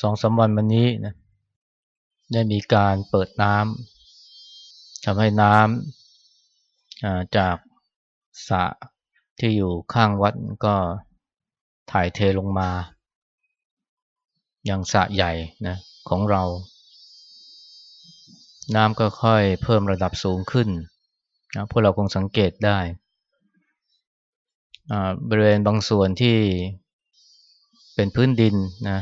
สองสาวันวันนี้นะได้มีการเปิดน้ำทำให้น้ำจากสระที่อยู่ข้างวัดก็ถ่ายเทลงมาอย่างสระใหญ่นะของเรา น้ำก็ค่อยเพิ่มระดับสูงขึ้นนะพวกเราคงสังเกตได้ บริเวณบางส่วนที่เป็นพื้นดินนะ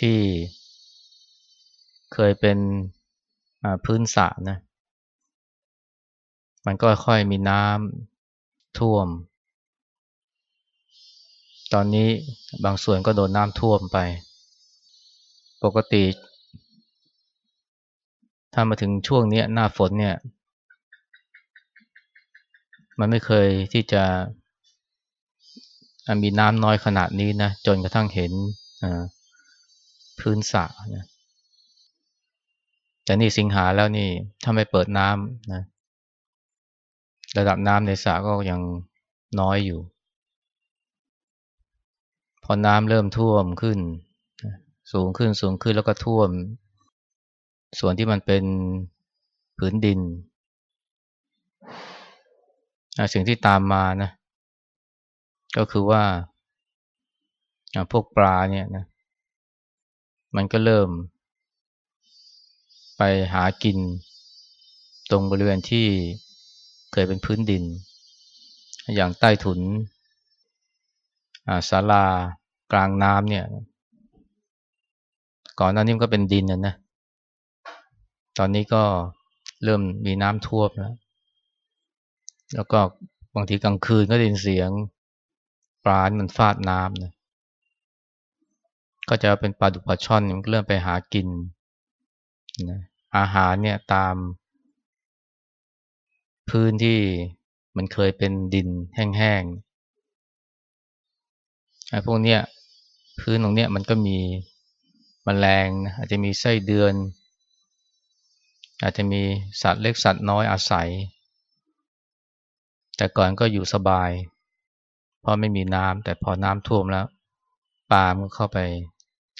ที่เคยเป็นพื้นสระนะ มันก็ค่อยมีน้ำท่วม ตอนนี้บางส่วนก็โดนน้ำท่วมไป ปกติ ถ้ามาถึงช่วงนี้หน้าฝนเนี่ย มันไม่เคยที่จะมีน้ำน้อยขนาดนี้นะ จนกระทั่งเห็น พื้นสระนะแต่นี่สิงหาแล้วนี่ถ้าไม่เปิดน้ำนะระดับน้ำในสระก็ยังน้อยอยู่ พอน้ำเริ่มท่วมขึ้น สูงขึ้นสูงขึ้นแล้วก็ท่วม ส่วนที่มันเป็นผืนดิน สิ่งที่ตามมานะ ก็คือว่าพวกปลาเนี่ยนะ มันก็เริ่ม ไปหากิน ตรงบริเวณที่เคยเป็นพื้นดิน อย่างใต้ถุนศาลากลางน้ำเนี่ย ก่อนหน้านี้ก็เป็นดินนะนะ ตอนนี้ก็เริ่มมีน้ำท่วมแล้ว แล้วก็บางทีกลางคืนก็ได้ยินเสียงปลามันฟาดน้ำนะ ก็จะเป็นปลาดุกปลาช่อนมันเริ่มไปหากินนะอาหารเนี่ยตาม พื้นที่มันเคยเป็นดินแห้งๆไอ้พวกเนี้ยพื้นตรงเนี้ยมันก็มีมแมลงอาจจะมีไส้เดือน อาจจะมีสัตว์เล็กสัตว์น้อยอาศัย แต่ก่อนก็อยู่สบาย เพราะไม่มีน้ำแต่พอน้ำท่วมแล้วปลามันเข้าไป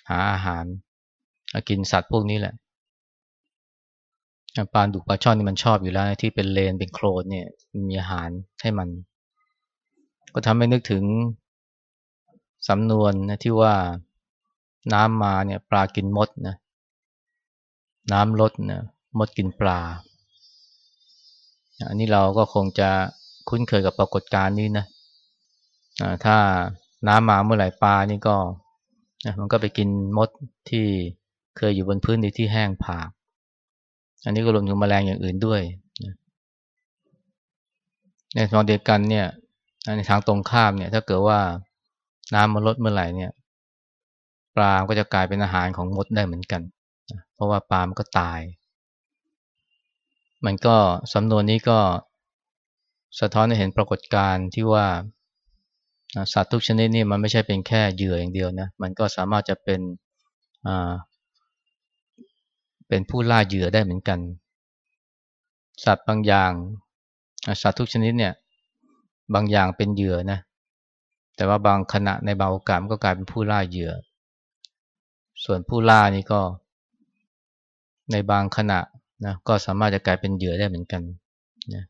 หาอาหาร กินสัตว์พวกนี้แหละปลาดุกปลาช่อนนี่มันชอบอยู่แล้วที่เป็นเลนเป็นโคลนเนี่ยมีอาหารให้มัน ก็ทำให้นึกถึงสำนวนนะที่ว่าน้ำมาเนี่ยปลากินมดนะน้ำลดนะมดกินปลา อันนี้เราก็คงจะคุ้นเคยกับปรากฏการณ์นี้นะถ้าน้ำมาเมื่อไหร่ปลานี่ก็ นะมันก็ไปกินมดที่เคยอยู่บนพื้นในที่แห้งผาก อันนี้ก็รวมถึงแมลงอย่างอื่นด้วยนะในทางเดียวกันเนี่ยในทางตรงข้ามเนี่ยถ้าเกิดว่าน้ำมันลดเมื่อไหร่เนี่ยปลาก็จะกลายเป็นอาหารของมดได้เหมือนกันนะเพราะว่าปลามันก็ตาย มันก็สำนวนนี้ก็สะท้อนให้เห็นปรากฏการณ์ที่ว่า สัตว์ทุกชนิดนี่มันไม่ใช่เป็นแค่เหยื่ออย่างเดียวนะมันก็สามารถจะเป็นอ่าเป็นผู้ล่าเหยื่อได้เหมือนกัน สัตว์บางอย่าง สัตว์ทุกชนิดเนี่ย บางอย่างเป็นเหยื่อนะแต่ว่าบางขณะในบางโอกาสก็กลายเป็นผู้ล่าเหยื่อ ส่วนผู้ล่านี่ก็ ในบางขณะนะก็สามารถจะกลายเป็นเหยื่อได้เหมือนกันนะ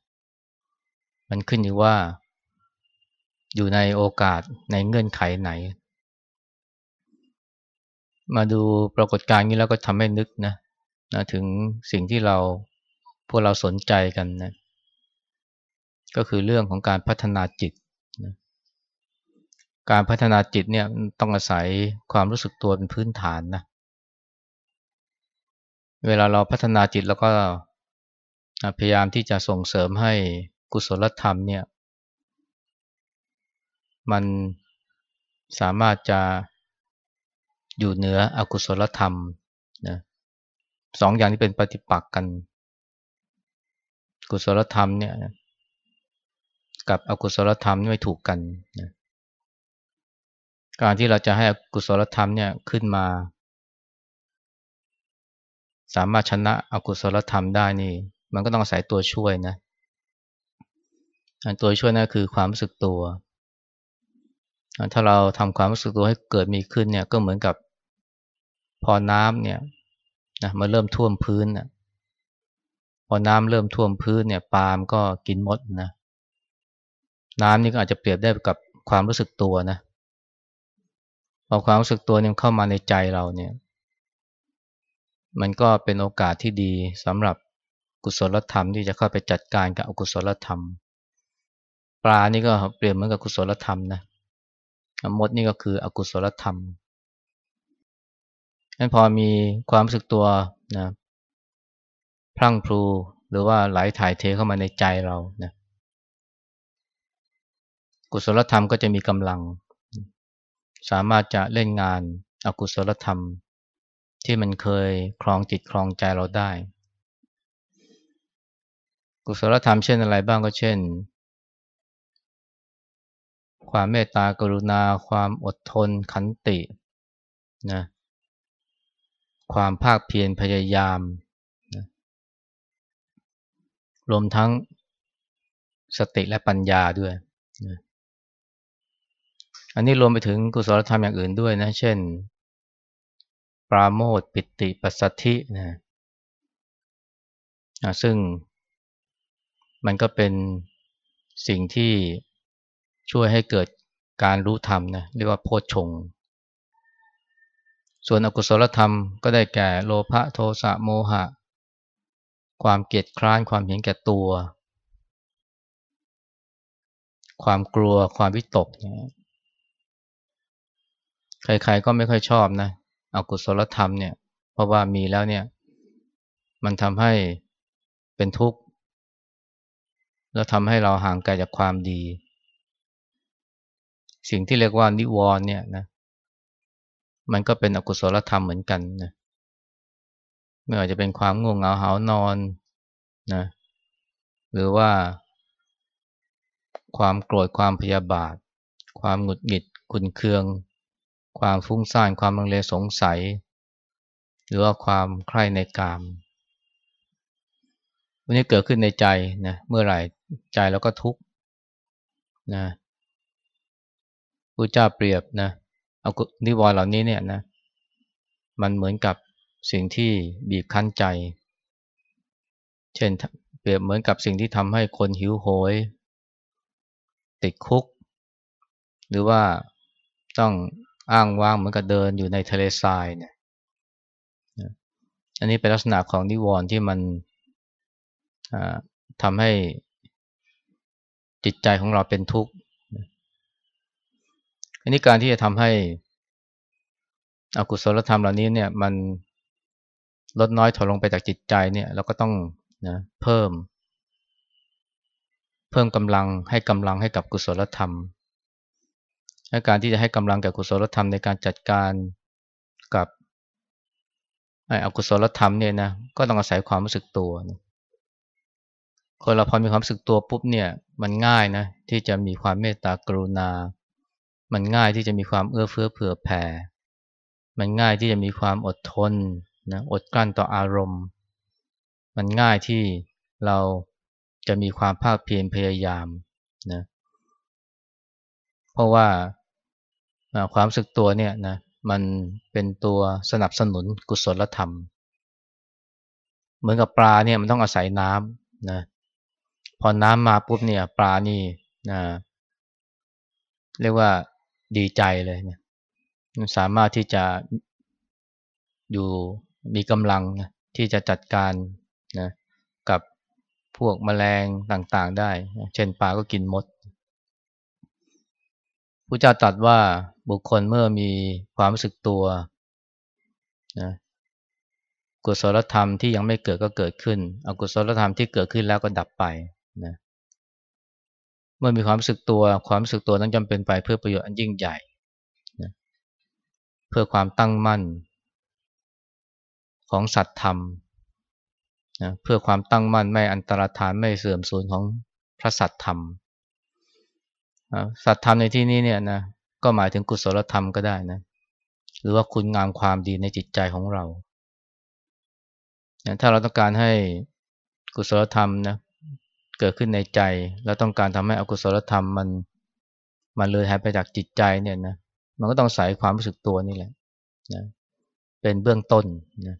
มันขึ้นอยู่ว่า อยู่ในโอกาสในเงื่อนไขไหน มาดูปรากฏการณ์นี้แล้วก็ทำให้นึกนะนะถึงสิ่งที่เราพวกเราสนใจกันนะก็คือเรื่องของการพัฒนาจิตนะการพัฒนาจิตเนี่ยต้องอาศัยความรู้สึกตัวเป็นพื้นฐานนะเวลาเราพัฒนาจิตแล้วก็พยายามที่จะส่งเสริมให้กุศลธรรมเนี่ย มันสามารถจะอยู่เหนืออกุศลธรรมนะสองอย่างนี้เป็นปฏิปักษ์กัน กุศลธรรมเนี่ยกับอกุศลธรรมไม่ถูกกันนะการที่เราจะให้อกุศลธรรมเนี่ยขึ้นมา สามารถชนะอกุศลธรรมได้นี่ มันก็ต้องอาศัยตัวช่วยนะตัวช่วยนั่นคือความรู้สึกตัว ถ้าเราทำความรู้สึกตัวให้เกิดมีขึ้นเนี่ยก็เหมือนกับพอน้ำเนี่ยนะมาเริ่มท่วมพื้นนะพอน้ำเริ่มท่วมพื้นเนี่ยปาล์มก็กินมดนะน้ำนี่ก็อาจจะเปรียบได้กับความรู้สึกตัวนะพอความรู้สึกตัวเนี่ยเข้ามาในใจเราเนี่ย มันก็เป็นโอกาสที่ดีสำหรับกุศลธรรมที่จะเข้าไปจัดการกับอกุศลธรรม ปลานี่ก็เปรียบเหมือนกับกุศลธรรมนะ มดนี่ก็คืออกุศลธรรมนั้นพอมีความรู้สึกตัวนะพรั่งพรูหรือว่าไหลถ่ายเทเข้ามาในใจเรานะกุศลธรรมก็จะมีกำลัง สามารถจะเล่นงานอากุศลธรรม ที่มันเคยคลองจิตคลองใจเราได้ กุศลธรรมเช่นอะไรบ้างก็เช่น ความเมตตากรุณา ความอดทนขันตินะความภาคเพียรพยายามนะรวมทั้งสติและปัญญาด้วยนะอันนี้รวมไปถึงกุศลธรรมอย่างอื่นด้วยนะ เช่น ปราโมทปิติปัสสธินะซึ่งมันก็เป็นสิ่งที่ ช่วยให้เกิดการรู้ธรรมนะเรียกว่าโพชฌงส่วนอกุศลธรรมก็ได้แก่โลภะโทสะโมหะ ความเกียดคร้านความเห็นแก่ตัว ความกลัวความวิตกใครๆก็ไม่ค่อยชอบนะอกุศลธรรมเนี่ย เพราะว่ามีแล้วเนี่ย มันทำให้เป็นทุกข์ แล้วทำให้เราห่างไกลจากความดี สิ่งที่เรียกว่านิวรณ์เนี่ยนะมันก็เป็นอกุศลธรรมเหมือนกันนะไม่ว่าจะเป็นความง่วงเหงาหานอนนะหรือว่า ความโกรธความพยาบาท ความหงุดหงิดขุนเคือง ความฟุ้งซ่านความลังเลสงสัย หรือว่าความใคร่ในกามวันนี้เกิดขึ้นในใจนะเมื่อไหร่ใจเราก็ทุกข์นะ พระเจ้าเปรียบนะเอานิวรณ์เหล่านี้เนี่ยนะมันเหมือนกับสิ่งที่บีบคั้นใจ เช่นเปรียบเหมือนกับสิ่งที่ทำให้คนหิวโหย ติดคุก หรือว่าต้องอ้างว้างเหมือนกับเดินอยู่ในทะเลทรายเนี่ยอันนี้เป็นลักษณะของนิวรณ์ที่มันทำให้จิตใจของเราเป็นทุกข์ อันนี้การที่จะทำให้อกุศลธรรมเหล่านี้เนี่ยมันลดน้อยถอยลงไปจากจิตใจเนี่ยเราก็ต้องนะเพิ่ม เพิ่มกำลังให้กำลังให้กับกุศลธรรมและการที่จะให้กำลังแก่กุศลธรรมในการจัดการกับไอ้อกุศลธรรมเนี่ยนะก็ต้องอาศัยความรู้สึกตัวนะคนเราพอมีความรู้สึกตัวปุ๊บเนี่ยมันง่ายนะที่จะมีความเมตตากรุณา มันง่ายที่จะมีความเอื้อเฟื้อเผื่อแผ่ มันง่ายที่จะมีความอดทนนะอดกลั้นต่ออารมณ์ มันง่ายที่เราจะมีความภาคเพียรพยายามนะเพราะว่าความสึกตัวเนี่ยนะมันเป็นตัวสนับสนุนกุศลธรรม เหมือนกับปลาเนี่ยมันต้องอาศัยน้ำนะพอน้ำมาปุ๊บเนี่ยปลานี่นะเรียกว่า ดีใจเลยเนี่ยสามารถที่จะอยู่มีกำลังนะที่จะจัดการนะกับพวกมแมลงต่างๆได้ เช่นปลาก็กินมดพระเจ้าตรัสว่าบุคคลเมื่อมีความรู้สึกตัวนะกุศลธรรมที่ยังไม่เกิดก็เกิดขึ้น อกุศลธรรมที่เกิดขึ้นแล้วก็ดับไปนะ เมื่อมีความรู้สึกตัวความรู้สึกตัวนั้นจำเป็นไปเพื่อประโยชน์อันยิ่งใหญ่นะเพื่อความตั้งมั่นของสัตธรรมนะเพื่อความตั้งมั่นไม่อันตรธานไม่เสื่อมสูญของพระสัตธรรมสัตธรรมในที่นี้เนี่ยนะก็หมายถึงกุศลธรรมก็ได้นะหรือว่าคุณงามความดีในจิตใจของเรา ถ้าเราต้องการให้กุศลธรรมนะ เกิดขึ้นในใจ แล้วต้องการทำให้อกุศลธรรมมันมันเลยหายไปจากจิตใจเนี่ยนะมันก็ต้องใส่ความรู้สึกตัวนี่แหละนะเป็นเบื้องต้นนะ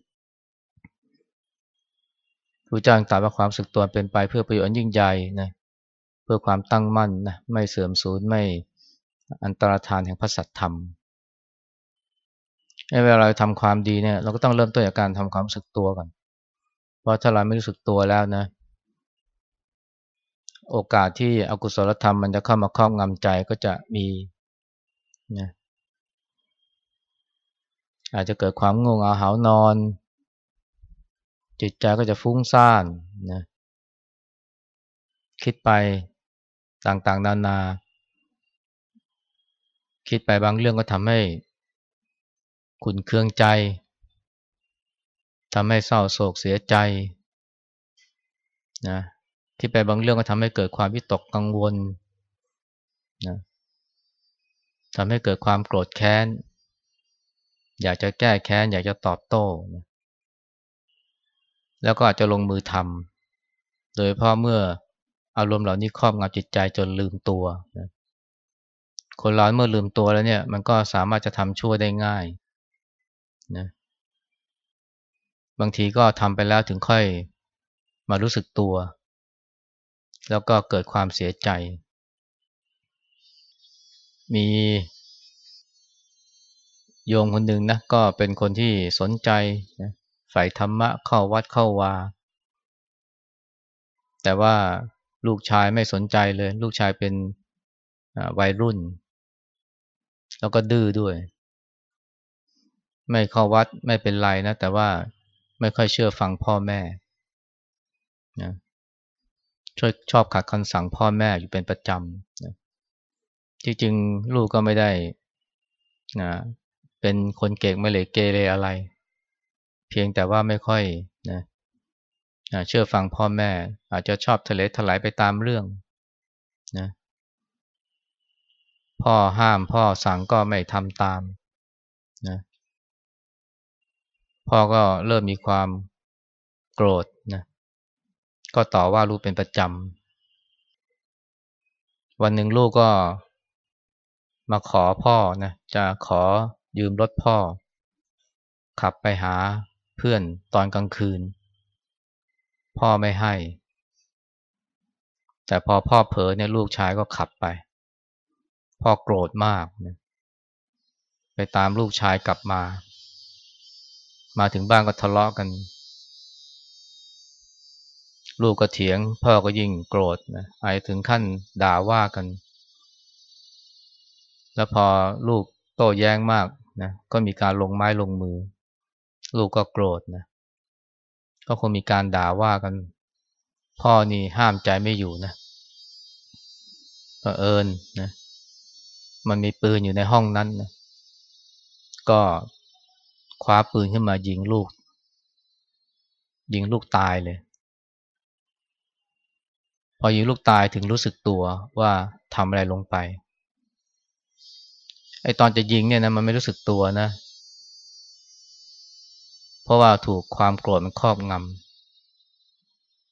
พระเจ้าตรัสว่าความสึกตัวเป็นไปเพื่อประโยชน์ยิ่งใหญ่นะเพื่อความตั้งมั่นนะไม่เสื่อมสูญไม่อันตรธานแห่งพระสัตธรรมเวลาเราทำความดีเนี่ยเราก็ต้องเริ่มต้นจากการทำความรู้สึกตัวก่อนเพราะถ้าเราไม่รู้สึกตัวแล้วนะ โอกาสที่อกุศลธรรมมันจะเข้ามาครอบงำใจก็จะมีนะอาจจะเกิดความงงเหงาหานอน จิตใจก็จะฟุ้งซ่านนะคิดไปต่างๆ นานา คิดไปบางเรื่องก็ทำให้ขุนเคืองใจทำให้เศร้าโศกเสียใจนะ คิดไปบางเรื่องก็ทำให้เกิดความวิตกกังวลนะทำให้เกิดความโกรธแค้น อยากจะแก้แค้น อยากจะตอบโต้นะแล้วก็อาจจะลงมือทำโดยเพราะเมื่ออารมณ์เหล่านี้ครอบงำจิตใจจนลืมตัวนะคนเราเมื่อลืมตัวแล้วเนี่ยมันก็สามารถจะทำชั่วได้ง่ายนะบางทีก็ทำไปแล้วถึงค่อยมารู้สึกตัว แล้วก็เกิดความเสียใจ มีโยมคนหนึ่งนะก็เป็นคนที่สนใจนะฝ่ายธรรมะเข้าวัดเข้าวา แต่ว่าลูกชายไม่สนใจเลย ลูกชายเป็นวัยรุ่น แล้วก็ดื้อด้วย ไม่เข้าวัดไม่เป็นไรนะ แต่ว่าไม่ค่อยเชื่อฟังพ่อแม่นะ ช่วยชอบขัดคำสั่งพ่อแม่อยู่เป็นประจำนะจริงๆลูกก็ไม่ได้นะเป็นคนเก่งไม่เลยเกเรอะไร เพียงแต่ว่าไม่ค่อยนะนะเชื่อฟังพ่อแม่ อาจจะชอบทะเลถลายไปตามเรื่องนะพ่อห้ามพ่อสั่งก็ไม่ทำตามนะพ่อก็เริ่มมีความโกรธ ก็ต่อว่าลูกเป็นประจำ วันหนึ่งลูกก็มาขอพ่อนะจะขอยืมรถพ่อ ขับไปหาเพื่อนตอนกลางคืน พ่อไม่ให้ แต่พอพ่อเผลอเนี่ยลูกชายก็ขับไป พ่อโกรธมากนะไปตามลูกชายกลับมา มาถึงบ้านก็ทะเลาะกัน ลูกก็เถียง พ่อก็ยิ่งโกรธนะไอถึงขั้นด่าว่ากัน แล้วพอลูกโต้แย้งมากนะก็มีการลงไม้ลงมือ ลูกก็โกรธนะก็คงมีการด่าว่ากัน พ่อนี่ห้ามใจไม่อยู่นะเผอิญนะมันมีปืนอยู่ในห้องนั้นนะก็คว้าปืนขึ้นมายิงลูก ยิงลูกตายเลย พอยิงลูกตายถึงรู้สึกตัวว่าทำอะไรลงไปไอตอนจะยิงเนี่ยนะมันไม่รู้สึกตัวนะ เพราะว่าถูกความโกรธมันครอบง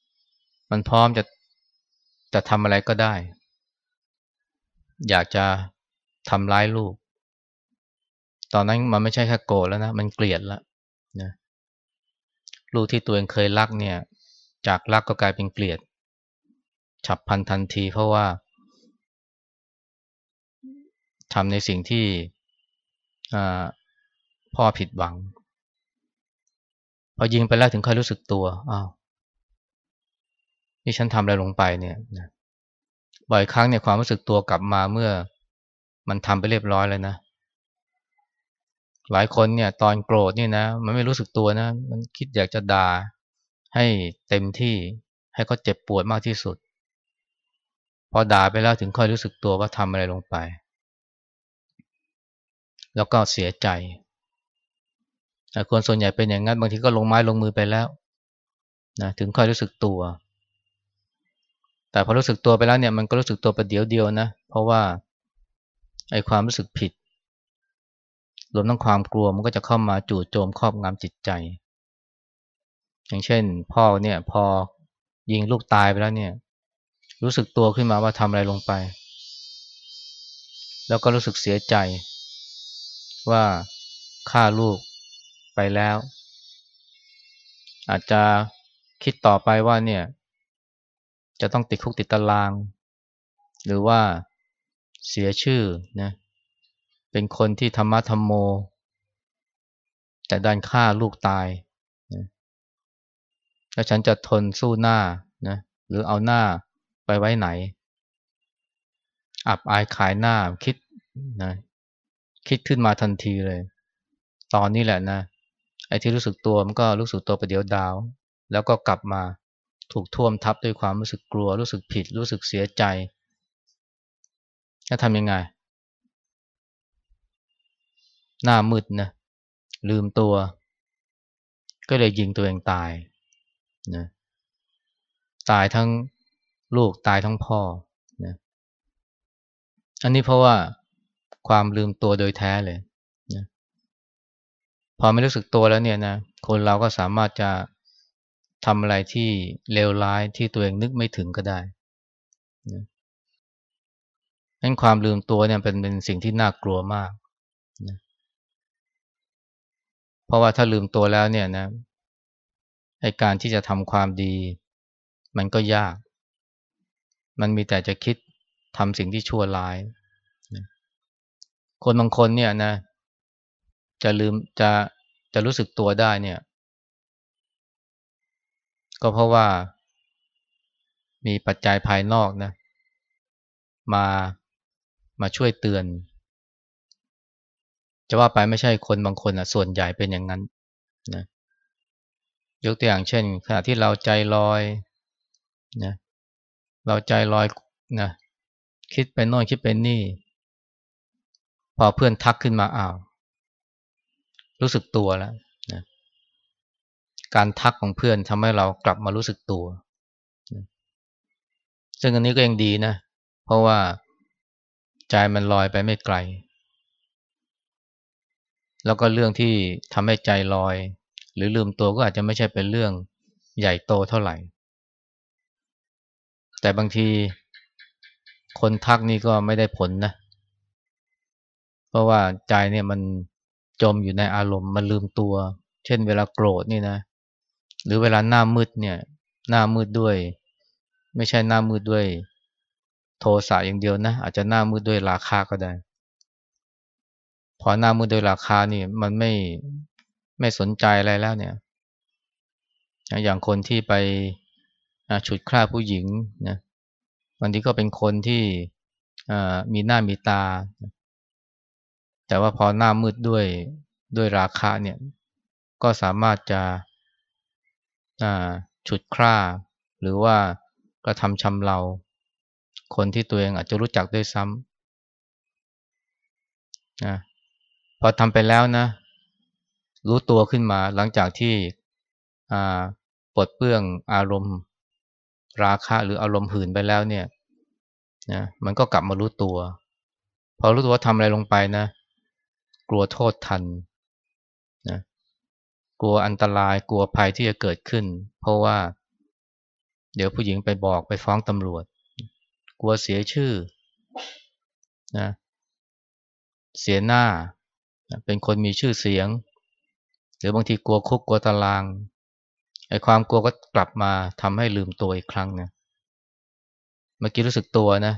ำมันพร้อมจะจะทำอะไรก็ได้ อยากจะทำร้ายลูก ตอนนั้นมันไม่ใช่แค่โกรธแล้วนะ มันเกลียดแล้วนะลูกที่ตัวเองเคยรักเนี่ย จากรักก็กลายเป็นเกลียด ฉับพันทันทีเพราะว่าทำในสิ่งที่พ่อผิดหวัง พอยิงไปแล้วถึงค่อยรู้สึกตัวอ้าวนี่ฉันทำอะไรลงไปเนี่ยนะบ่อยครั้งเนี่ยความรู้สึกตัวกลับมาเมื่อมันทำไปเรียบร้อยแล้วนะ หลายคนเนี่ย ตอนโกรธนี่นะ มันไม่รู้สึกตัวนะ มันคิดอยากจะด่าให้เต็มที่ให้เขาเจ็บปวดมากที่สุด พอด่าไปแล้วถึงค่อยรู้สึกตัวว่าทำอะไรลงไป แล้วก็เสียใจคนส่วนใหญ่เป็นอย่างนั้นบางทีก็ลงไม้ลงมือไปแล้วนะถึงค่อยรู้สึกตัว แต่พอรู้สึกตัวไปแล้วเนี่ยมันก็รู้สึกตัวประเดี๋ยวเดียวนะเพราะว่าไอ้ความรู้สึกผิดรวมทั้งความกลัวมันก็จะเข้ามาจู่โจมครอบงำจิตใจ อย่างเช่น พ่อเนี่ยพอยิงลูกตายไปแล้วเนี่ย รู้สึกตัวขึ้นมาว่าทำอะไรลงไป แล้วก็รู้สึกเสียใจ ว่าฆ่าลูกไปแล้ว อาจจะคิดต่อไปว่าเนี่ย จะต้องติดคุกติดตาราง หรือว่าเสียชื่อนะเป็นคนที่ธรรมะธรรมโม แต่ดันฆ่าลูกตายนะแล้วฉันจะทนสู้หน้านะหรือเอาหน้า ไปไว้ไหน อับอายขายหน้าคิดนะคิดขึ้นมาทันทีเลย ตอนนี้แหละนะไอ้ที่รู้สึกตัวมันก็รู้สึกตัวประเดี๋ยวดาว แล้วก็กลับมาถูกท่วมทับด้วยความรู้สึกกลัว รู้สึกผิด รู้สึกเสียใจจะทำยังไง หน้ามืดนะลืมตัว ก็เลยยิงตัวเองตายนะตายทั้ง ลูกตายทั้งพ่อนะอันนี้เพราะว่าความลืมตัวโดยแท้เลยนะพอไม่รู้สึกตัวแล้วเนี่ยนะคนเราก็สามารถจะทำอะไรที่เลวร้ายที่ตัวเองนึกไม่ถึงก็ได้นะนั้นความลืมตัวเนี่ยเป็นเป็นสิ่งที่น่ากลัวมากนะเพราะว่าถ้าลืมตัวแล้วเนี่ยนะไอการที่จะทำความดี มันก็ยาก มันมีแต่จะคิดทำสิ่งที่ชั่วร้าย คนบางคนเนี่ยนะ จะลืมจะจะรู้สึกตัวได้เนี่ย ก็เพราะว่า มีปัจจัยภายนอกนะ มามาช่วยเตือน จะว่าไปไม่ใช่คนบางคนอะส่วนใหญ่เป็นอย่างนั้นนะยกตัวอย่างเช่น ขณะที่เราใจลอยนะ เราใจลอยนะคิดไปโน่นคิดไปนี่ พอเพื่อนทักขึ้นมาอ้าว รู้สึกตัวแล้วนะการทักของเพื่อนทำให้เรากลับมารู้สึกตัวนะซึ่งอันนี้ก็ยังดีนะ เพราะว่าใจมันลอยไปไม่ไกล แล้วก็เรื่องที่ทำให้ใจลอย หรือลืมตัวก็อาจจะไม่ใช่เป็นเรื่องใหญ่โตเท่าไหร่ แต่บางทีคนทักนี่ก็ไม่ได้ผลนะ เพราะว่าใจเนี่ยมันจมอยู่ในอารมณ์มันลืมตัว เช่นเวลาโกรธนี่นะ หรือเวลาหน้ามืดเนี่ยหน้ามืดด้วย ไม่ใช่หน้ามืดด้วย โทสะอย่างเดียวนะ อาจจะหน้ามืดด้วยราคาก็ได้ พอหน้ามืดด้วยราคานี่มันไม่ไม่สนใจอะไรแล้วเนี่ย อย่างคนที่ไป ฉุดฆ่าผู้หญิงนะบางทีก็เป็นคนที่มีหน้ามีตา แต่ว่าพอหน้ามืดด้วยด้วยราคาเนี่ยก็สามารถจะฉุดฆ่า หรือว่ากระทำชำเราคนที่ตัวเองอาจจะรู้จักด้วยซ้ำนะพอทำไปแล้วนะ รู้ตัวขึ้นมาหลังจากที่ปลดเปื้องอารมณ์ ราคะหรืออารมณ์หื่นไปแล้วเนี่ยนะมันก็กลับมารู้ตัว พอรู้ตัวว่าทำอะไรลงไปนะ กลัวโทษทันนะกลัวอันตรายกลัวภัยที่จะเกิดขึ้น เพราะว่า เดี๋ยวผู้หญิงไปบอกไปฟ้องตำรวจ กลัวเสียชื่อนะเสียหน้า เป็นคนมีชื่อเสียง หรือบางทีกลัวคุกกลัวตาราง ไอ้ความกลัวก็กลับมาทำให้ลืมตัวอีกครั้งนะเมื่อกี้รู้สึกตัวนะ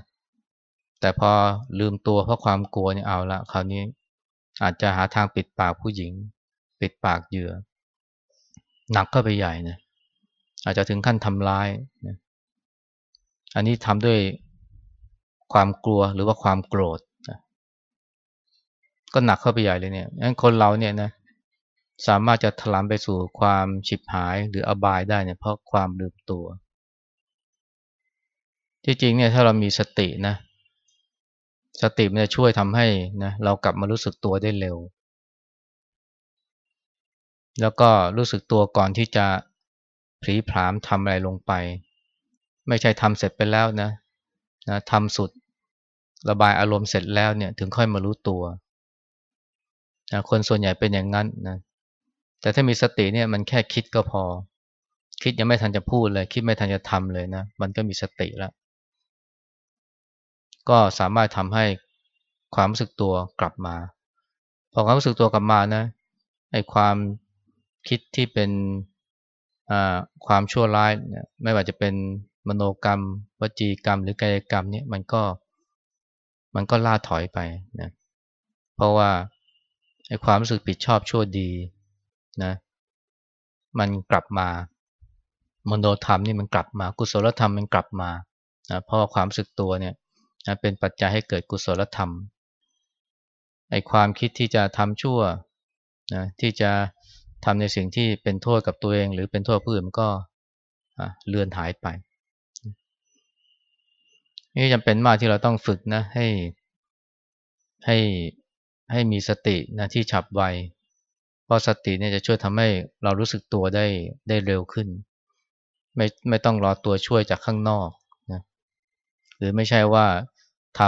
แต่พอลืมตัวเพราะความกลัวเนี่ยเอาละคราวนี้อาจจะหาทางปิดปากผู้หญิง ปิดปากเหยื่อหนักก็ไปใหญ่นะอาจจะถึงขั้นทำร้ายนะอันนี้ทำด้วยความกลัวหรือว่าความโกรธก็หนักเข้าไปใหญ่เลยเนี่ยงั้นคนเราเนี่ยนะ สามารถจะถลำไปสู่ความฉิบหายหรืออบายได้เนี่ยเพราะความลืมตัวจที่จริงเนี่ยถ้าเรามีสตินะ สติมันจะช่วยทำให้นะเรากลับมารู้สึกตัวได้เร็ว แล้วก็รู้สึกตัวก่อนที่จะผลีผลามทำอะไรลงไป ไม่ใช่ทำเสร็จไปแล้วนะนะทำสุดระบายอารมณ์เสร็จแล้วเนี่ยถึงค่อยมารู้ตัวนะคนส่วนใหญ่เป็นอย่างนั้นนะ แต่ถ้ามีสติเนี่ยมันแค่คิดก็พอ คิดยังไม่ทันจะพูดเลย คิดไม่ทันจะทำเลยนะ มันก็มีสติแล้ว ก็สามารถทำให้ความรู้สึกตัวกลับมา พอความรู้สึกตัวกลับมานะไอ้ความคิดที่เป็นความชั่วร้ายไม่ว่าจะเป็นมโนกรรม วจีกรรม หรือกายกรรมเนี่ยมันก็มันก็ล่าถอยไปนะเพราะว่าไอ้ความรู้สึกผิดชอบชั่วดี นะมันกลับมามโนธรรมนี่มันกลับมา กุศลธรรมมันกลับมานะเพราะความสึกตัวเนี่ยนะเป็นปัจจัยให้เกิดกุศลธรรมไอความคิดที่จะทำชั่วนะที่จะทำในสิ่งที่เป็นโทษกับตัวเอง หรือเป็นโทษผู้อื่นมันก็เลือนหายไปนี่จำเป็นมากที่เราต้องฝึกนะให้ให้ให้มีสตินะที่ฉับไว เพราะสติเนี่ยจะช่วยทำให้เรารู้สึกตัวได้ได้เร็วขึ้น ไม่ไม่ต้องรอตัวช่วยจากข้างนอกนะหรือไม่ใช่ว่าท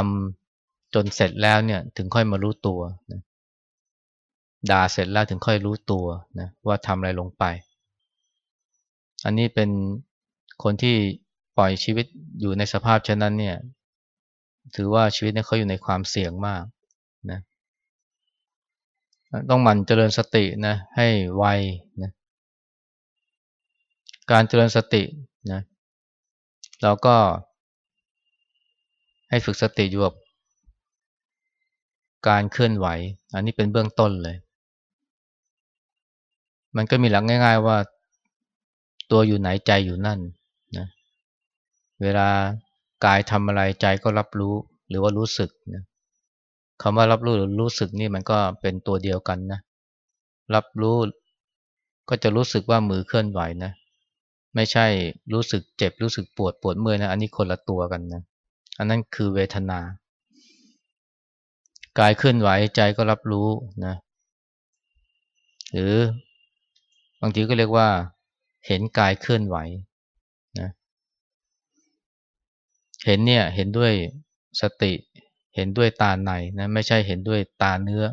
ำจนเสร็จแล้วเนี่ยถึงค่อยมารู้ตัวนะด่าเสร็จแล้วถึงค่อยรู้ตัวนะว่าทำอะไรลงไป อันนี้เป็นคนที่ปล่อยชีวิตอยู่ในสภาพเช่นนั้นเนี่ย ถือว่าชีวิตเนี่ยเขาอยู่ในความเสี่ยงมากนะ ต้องหมั่นเจริญสตินะให้ไวนะการเจริญสตินะเราก็ให้ฝึกสติอยู่กับการเคลื่อนไหว อันนี้เป็นเบื้องต้นเลย มันก็มีหลักง่าย ๆว่าตัวอยู่ไหนใจอยู่นั่นนะเวลากายทำอะไรใจก็รับรู้หรือว่ารู้สึกนะ คำว่ารับรู้หรือรู้สึกนี่มันก็เป็นตัวเดียวกันนะ รับรู้ก็จะรู้สึกว่ามือเคลื่อนไหวนะ ไม่ใช่รู้สึกเจ็บรู้สึกปวดปวดเมื่อยนะ อันนี้คนละตัวกันนะ อันนั้นคือเวทนากายเคลื่อนไหวใจก็รับรู้นะ หรือบางทีก็เรียกว่า เห็นกายเคลื่อนไหวนะ เห็นเนี่ยเห็นด้วยสติ เห็นด้วยตาในนะไม่ใช่เห็นด้วยตาเนื้อ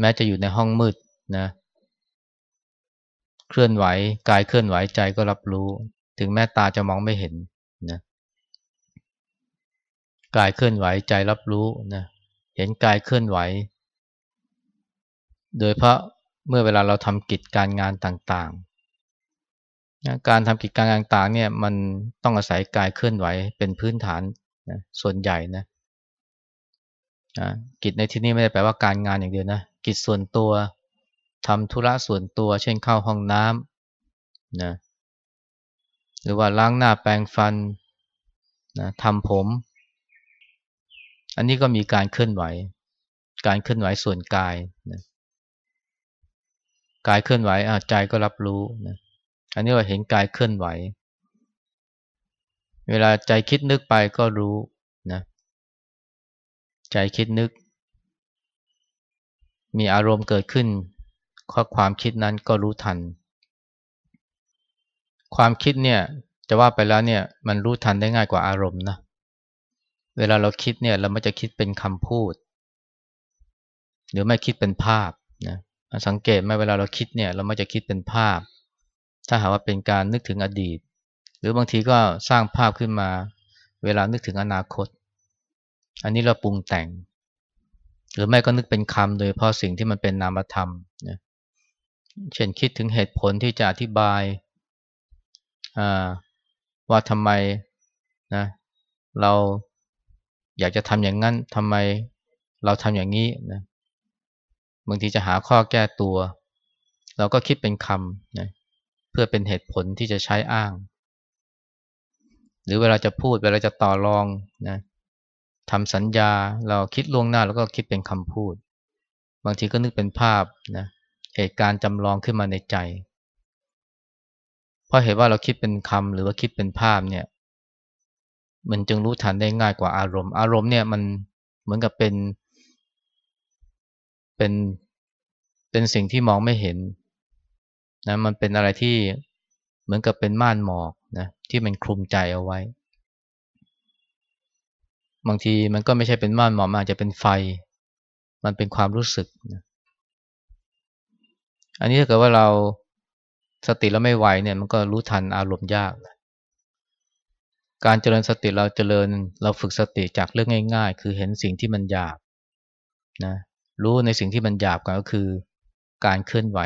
แม้จะอยู่ในห้องมืดนะเคลื่อนไหวกายเคลื่อนไหวใจก็รับรู้ ถึงแม้ตาจะมองไม่เห็นนะกายเคลื่อนไหวใจรับรู้นะเห็นกายเคลื่อนไหว โดยเพราะเมื่อเวลาเราทำกิจการงานต่างๆนะการทำกิจการงานต่างๆเนี่ยมันต้องอาศัยกายเคลื่อนไหวเป็นพื้นฐานนะส่วนใหญ่นะนะ กิจในที่นี้ไม่ได้แปลว่าการงานอย่างเดียวนะ กิจส่วนตัวทำธุระส่วนตัว เช่นเข้าห้องน้ำนะหรือว่าล้างหน้าแปรงฟันนะทำผม อันนี้ก็มีการเคลื่อนไหว การเคลื่อนไหวส่วนกายนะกายเคลื่อนไหวใจก็รับรู้นะอันนี้เราเห็นกายเคลื่อนไหว เวลาใจคิดนึกไปก็รู้นะ ใจคิดนึก มีอารมณ์เกิดขึ้นข้อความคิดนั้นก็รู้ทัน ความคิดเนี่ยจะว่าไปแล้วเนี่ยมันรู้ทันได้ง่ายกว่าอารมณ์นะเวลาเราคิดเนี่ยเราไม่จะคิดเป็นคำพูด หรือไม่คิดเป็นภาพนะสังเกตไหมเวลาเราคิดเนี่ยเราไม่จะคิดเป็นภาพ ถ้าหากว่าเป็นการนึกถึงอดีต หรือบางทีก็สร้างภาพขึ้นมา เวลานึกถึงอนาคต อันนี้เราปรุงแต่ง หรือไม่ก็นึกเป็นคำโดยเพราะสิ่งที่มันเป็นนามธรรมนะเช่นคิดถึงเหตุผลที่จะอธิบายว่าทำไมนะเราอยากจะทำอย่างนั้นทำไมเราทำอย่างนี้นะบางทีจะหาข้อแก้ตัว เราก็คิดเป็นคำนะเพื่อเป็นเหตุผลที่จะใช้อ้าง หรือเวลาจะพูดเวลาจะต่อรองนะ ทำสัญญาเราคิดล่วงหน้าแล้วก็คิดเป็นคำพูด บางทีก็นึกเป็นภาพนะเหตุการณ์จำลองขึ้นมาในใจ เพราะเหตุว่าเราคิดเป็นคำหรือว่าคิดเป็นภาพเนี่ย มันจึงรู้ทันได้ง่ายกว่าอารมณ์ อารมณ์เนี่ยมันเหมือนกับเป็นเป็นเป็นสิ่งที่มองไม่เห็นนะมันเป็นอะไรที่เหมือนกับเป็นม่านหมอกนะที่มันคลุมใจเอาไว้ บางทีมันก็ไม่ใช่เป็นม่านหมอกมันอาจจะเป็นไฟ มันเป็นความรู้สึกนะอันนี้ถ้าเกิดว่าเราสติแล้วไม่ไหวเนี่ย มันก็รู้ทันอารมณ์ยากการเจริญสติเราเจริญเราฝึกสติจากเรื่องง่าย ๆ คือเห็นสิ่งที่มันหยาบนะรู้ในสิ่งที่มันหยาบก็คือ การเคลื่อนไหว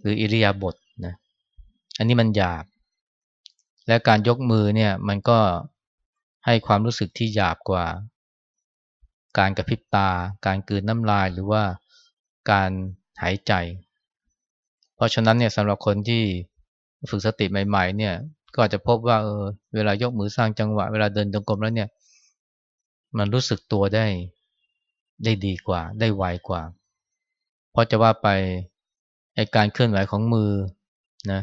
หรืออิริยาบถนะอันนี้มันหยาบ และการยกมือเนี่ยมันก็ ให้ความรู้สึกที่หยาบกว่า การกระพริบตา การกืนน้ำลายหรือว่าการหายใจ เพราะฉะนั้นเนี่ยสำหรับคนที่ฝึกสติใหม่ ๆ เนี่ย ก็อาจจะพบว่าเออเวลายกมือสร้างจังหวะ เวลาเดินจงกรมแล้วเนี่ย มันรู้สึกตัวได้ได้ดีกว่า ได้ไวกว่า เพราะจะว่าไปไอการเคลื่อนไหวของมือนะ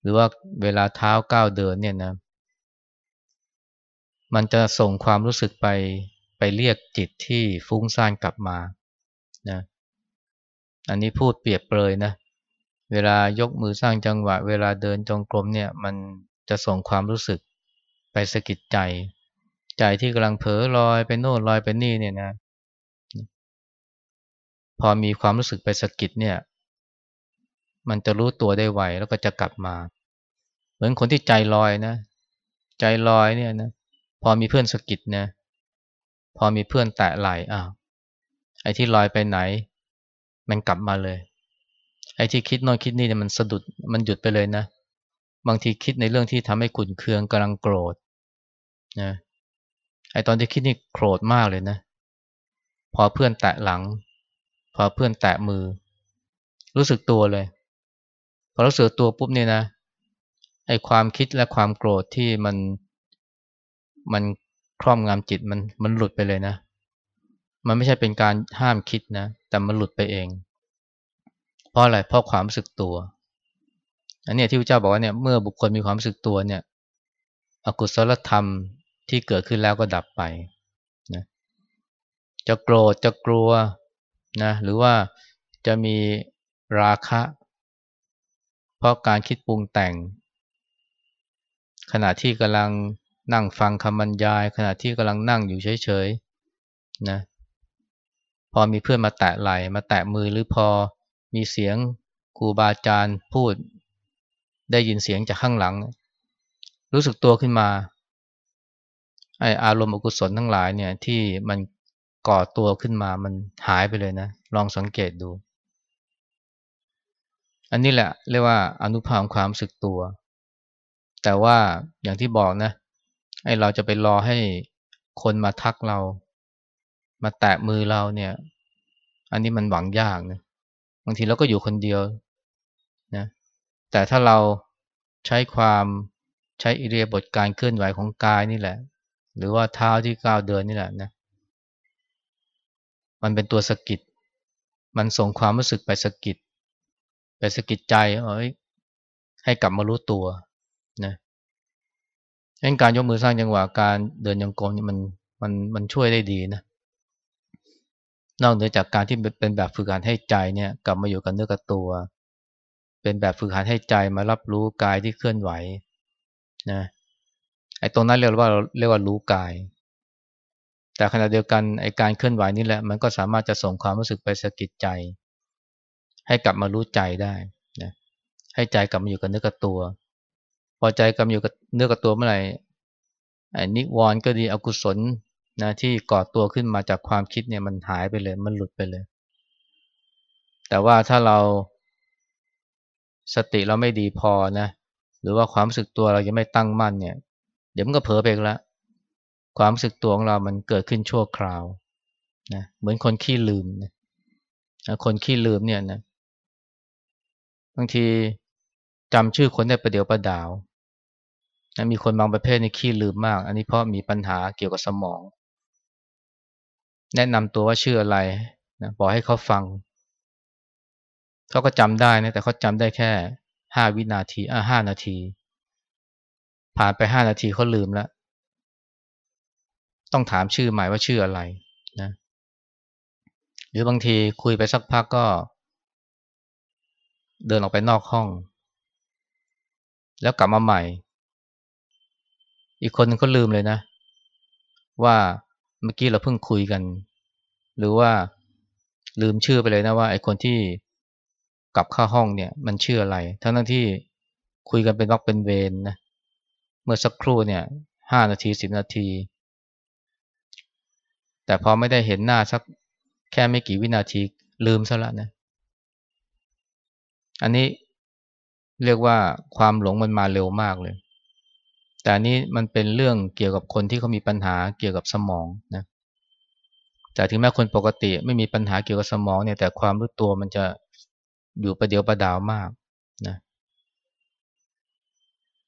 หรือว่าเวลาเท้าก้าวเดินเนี่ยนะ มันจะส่งความรู้สึกไปไปเรียกจิตที่ฟุ้งซ่านกลับมานะอันนี้พูดเปรียบเปรยนะ เวลายกมือสร้างจังหวะ เวลาเดินจงกรมเนี่ยมันจะส่งความรู้สึกไปสะกิดใจ ใจที่กำลังเผลอลอยไปโน่นลอยไปนี่เนี่ยนะ พอมีความรู้สึกไปสะกิดเนี่ย มันจะรู้ตัวได้ไวแล้วก็จะกลับมา เหมือนคนที่ใจลอยนะ ใจลอยเนี่ยนะ พอมีเพื่อนสะกิดนะ พอมีเพื่อนแตะไหลอ้าวไอ้ที่ลอยไปไหน มันกลับมาเลย ไอ้ที่คิดโน่นคิดนี่เนี่ยมันสะดุดมันหยุดไปเลยนะ บางทีคิดในเรื่องที่ทำให้ขุนเคืองกำลังโกรธนะไอ้ตอนที่คิดนี่โกรธมากเลยนะ พอเพื่อนแตะหลัง พอเพื่อนแตะมือ รู้สึกตัวเลย พอรู้สึกตัวปุ๊บเนี่ยนะไอ้ความคิดและความโกรธที่มัน มันครอบงำจิตมันมันหลุดไปเลยนะ มันไม่ใช่เป็นการห้ามคิดนะ แต่มันหลุดไปเอง เพราะอะไรเพราะความรู้สึกตัว อันนี้ที่พระเจ้าบอกว่าเนี่ยเมื่อบุคคลมีความรู้สึกตัวเนี่ย อกุศลธรรมที่เกิดขึ้นแล้วก็ดับไปนะจะโกรธจะกลัวนะหรือว่าจะมีราคะ เพราะการคิดปรุงแต่ง ขณะที่กำลัง นั่งฟังคำบรรยาย ขณะที่กำลังนั่งอยู่เฉยๆนะพอมีเพื่อนมาแตะไหลมาแตะมือหรือพอมีเสียงครูบาอาจารย์พูด ได้ยินเสียงจากข้างหลัง รู้สึกตัวขึ้นมาไออารมณ์อกุศลทั้งหลายเนี่ยที่มันก่อตัวขึ้นมามันหายไปเลยนะ ลองสังเกตดู อันนี้แหละเรียกว่าอนุภาพความสึกตัว แต่ว่าอย่างที่บอกนะ ไอเราจะไปรอให้คนมาทักเรา มาแตะมือเราเนี่ย อันนี้มันหวังยากนะบางทีเราก็อยู่คนเดียวนะแต่ถ้าเราใช้ความใช้อิเดียบทการเคลื่อนไหวของกายนี่แหละ หรือว่าเท้าที่ก้าวเดินนี่แหละนะมันเป็นตัวสกิดมันส่งความรู้สึกไปสกิดไปสกิดใจเอ้ยให้กลับมารู้ตัว ดังการยกมือสร้างจังหวะการเดินยังกรมนี่มันมันมันช่วยได้ดีนะ นอกเหนือจากการที่เป็นแบบฝึกหัดให้ใจเนี่ยกลับมาอยู่กับเนื้อกับตัว เป็นแบบฝึกหัดให้ใจมารับรู้กายที่เคลื่อนไหวนะไอ้ตรงนั้นเรียกว่าเรียกว่ารู้กาย แต่ขณะเดียวกันไอ้การเคลื่อนไหวนี่แหละ มันก็สามารถจะส่งความรู้สึกไปสะกิดใจ ให้กลับมารู้ใจได้นะให้ใจกลับมาอยู่กับเนื้อกับตัว พอใจกลับมาอยู่กับเนื้อกับตัวเมื่อไหร่นิวรณ์ก็ดีอกุศลนะที่ก่อตัวขึ้นมาจากความคิดเนี่ยมันหายไปเลย มันหลุดไปเลย แต่ว่าถ้าเราสติเราไม่ดีพอนะหรือว่าความรู้สึกตัวเรายังไม่ตั้งมั่นเนี่ย เดี๋ยวมันก็เผลอไปแล้วความรู้สึกตัวของเรามันเกิดขึ้นชั่วคราวนะเหมือนคนขี้ลืมนะคนขี้ลืมเนี่ยนะบางทีจำชื่อคนได้ประเดี๋ยวประดาว นะมีคนบางประเภทนี่ขี้ลืมมาก อันนี้เพราะมีปัญหาเกี่ยวกับสมอง แนะนำตัวว่าชื่ออะไรนะบอกให้เขาฟัง เขาก็จำได้นะแต่เขาจำได้แค่ห้าวินาทีอ่าห้านาที ผ่านไปห้านาทีเขาลืมแล้วต้องถามชื่อใหม่ว่าชื่ออะไรนะหรือบางทีคุยไปสักพักก็ เดินออกไปนอกห้อง แล้วกลับมาใหม่ อีกคนนึงก็ลืมเลยนะ ว่าเมื่อกี้เราเพิ่งคุยกัน หรือว่าลืมชื่อไปเลยนะว่าไอ้คนที่กลับเข้าห้องเนี่ยมันชื่ออะไร ทั้งทั้งที่คุยกันเป็นวักเป็นเวรนนะเมื่อสักครู่เนี่ยห้านาทีสิบนาที แต่พอไม่ได้เห็นหน้าสักแค่ไม่กี่วินาทีลืมซะแล้วนะ อันนี้เรียกว่าความหลงมันมาเร็วมากเลย แต่นี้มันเป็นเรื่องเกี่ยวกับคนที่เขามีปัญหาเกี่ยวกับสมองนะแต่ถึงแม้คนปกติไม่มีปัญหาเกี่ยวกับสมองเนี่ย แต่ความรู้ตัวมันจะอยู่ประเดียวประดาวมากนะ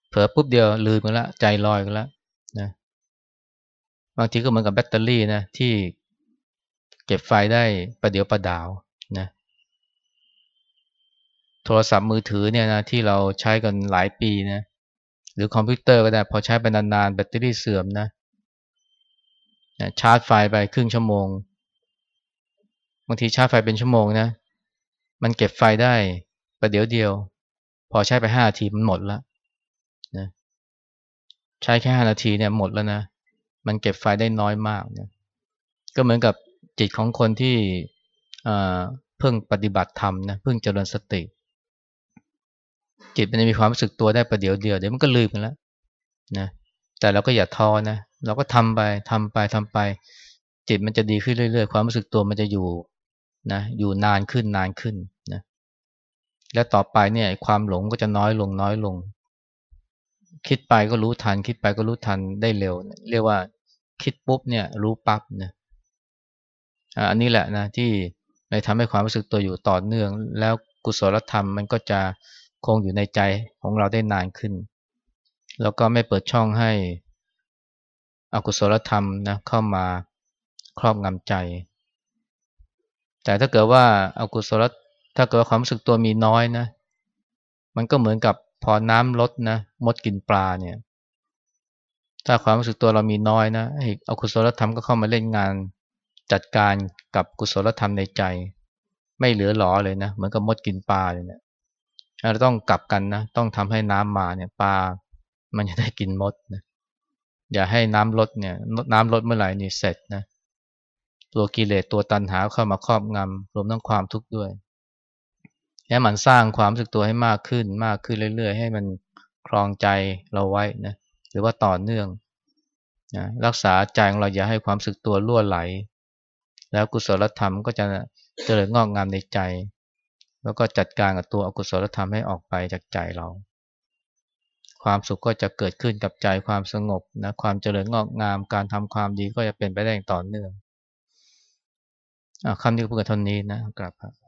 เผลอปุ๊บเดียวลืมกันละใจลอยกันละนะบางทีก็เหมือนกับแบตเตอรี่นะที่เก็บไฟได้ประเดียวประดาวนะโทรศัพท์มือถือเนี่ยนะที่เราใช้กันหลายปีนะ หรือคอมพิวเตอร์ก็ได้ พอใช้ไปนานๆ แบตเตอรี่เสื่อมนะชาร์จไฟไปครึ่งชั่วโมงบางทีชาร์จไฟเป็นชั่วโมงนะ มันเก็บไฟได้ประเดี๋ยวเดียว พอใช้ไปห้านาทีมันหมดแล้วนะใช้แค่ห้านาทีเนี่ยหมดแล้วนะ มันเก็บไฟได้น้อยมากนะก็เหมือนกับจิตของคนที่เพิ่งปฏิบัติธรรมนะเพิ่งเจริญสติ จิตมันจะมีความรู้สึกตัวได้ประเดี๋ยวเดียวเดี๋ยวมันก็ลืมไปแล้วนะแต่เราก็อย่าท้อนะเราก็ทำไปทำไปทำไป จิตมันจะดีขึ้นเรื่อย ๆ ความรู้สึกตัวมันจะอยู่นะอยู่นานขึ้นนานขึ้นนะและต่อไปเนี่ยความหลงก็จะน้อยลงน้อยลง คิดไปก็รู้ทัน คิดไปก็รู้ทันได้เร็ว เรียกว่าคิดปุ๊บเนี่ยรู้ปั๊บนะอันนี้แหละนะที่ในทำให้ความรู้สึกตัวอยู่ต่อเนื่อง แล้วกุศลธรรมมันก็จะ คงอยู่ในใจของเราได้นานขึ้น แล้วก็ไม่เปิดช่องให้อกุศลธรรมนะเข้ามาครอบงำใจ แต่ถ้าเกิดว่าอากุศลถ้าเกิดความรู้สึกตัวมีน้อยนะ มันก็เหมือนกับพอน้ำลดนะมดกินปลาเนี่ย ถ้าความรู้สึกตัวเรามีน้อยนะไอ้อกุศลธรรมก็เข้ามาเล่นงานจัดการกับกุศลธรรมในใจ ไม่เหลือหลอเลยนะเหมือนกับมดกินปลาเลยเนะี่ย เราต้องกลับกันนะต้องทำให้น้ำมาเนี่ยปลามันจะได้กินมดนะอย่าให้น้ำลดเนี่ยน้ำลดเมื่อไหร่นี่เสร็จนะตัวกิเลสตัวตัณหาเข้ามาครอบงำรวมทั้งความทุกข์ด้วยให้มันสร้างความรู้สึกตัวให้มากขึ้นมากขึ้นเรื่อย ๆ ให้มันครองใจเราไว้นะหรือว่าต่อเนื่องนะรักษาใจของเราอย่าให้ความรู้สึกตัวล่วไหล แล้วกุศลธรรมก็จะเจริญงอกงามในใจ แล้วก็จัดการกับตัวอกุศลธรรมให้ออกไปจากใจเรา ความสุขก็จะเกิดขึ้นกับใจความสงบนะความเจริญงอกงามการทำความดีก็จะเป็นไปได้อย่างต่อเนื่องคำนี้ก็เพื่อเท่านี้นะกลับครับ